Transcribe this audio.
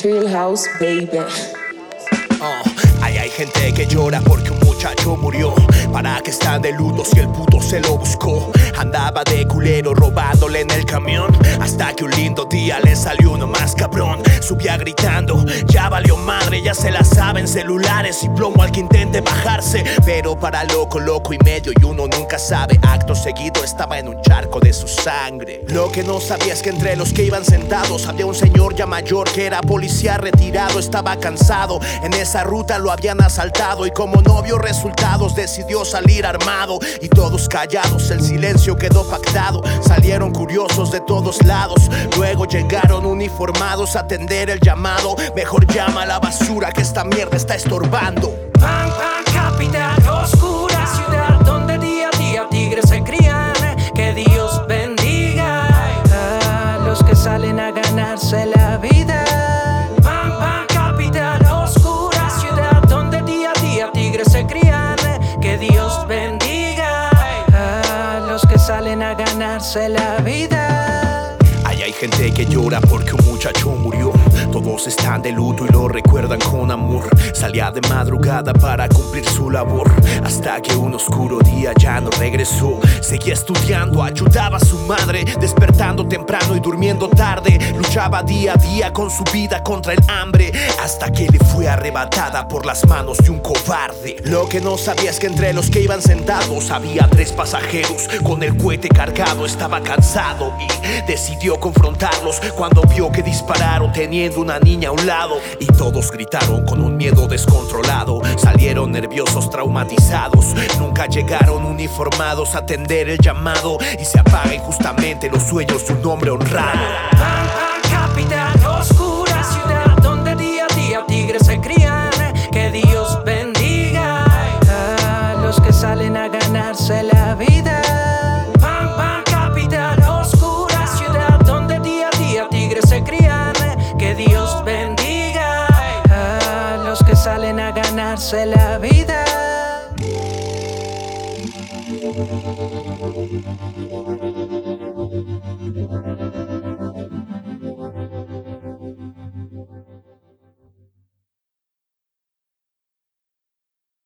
Trill House, baby. Oh, hay gente que llora porque un muchacho murió. ¿Para que están de luto si el puto se lo buscó? Andaba de culero robándole en el camión. Hasta que un lindo día le salió uno más cabrón. Subía gritando, ya valió madre, ya se la saben. Celulares y plomo al que intente bajarse. Pero para loco, loco y medio, y uno nunca sabe. Acto seguido estaba en un charco de su sangre. Lo que no sabía es que entre los que iban sentados había un señor ya mayor que era policía retirado. Estaba cansado, en esa ruta lo habían asaltado. Y como no vio resultados, decidió salir armado. Y todos callados, el silencio quedó pactado. Salieron curiosos de todos lados. Luego llegaron uniformados a atender el llamado. Mejor llama a la basura que esta mierda está estorbando. Pan, pan, capital, oscura ciudad donde día a día tigres se crían. Que Dios bendiga a los que salen a ganarse salen a ganarse la vida. Ahí hay gente que llora porque un muchacho están de luto y lo recuerdan con amor. Salía de madrugada para cumplir su labor. Hasta que un oscuro día ya no regresó. Seguía estudiando, ayudaba a su madre. Despertando temprano y durmiendo tarde. Luchaba día a día con su vida contra el hambre. Hasta que le fue arrebatada por las manos de un cobarde. Lo que no sabía es que entre los que iban sentados había tres pasajeros. Con el cohete cargado estaba cansado y decidió confrontarlos cuando vio que dispararon teniendo una niña a un lado y todos gritaron con un miedo descontrolado. Salieron nerviosos traumatizados. Nunca llegaron uniformados a atender el llamado y se apagan justamente los sueños de un hombre honrado ganarse la vida.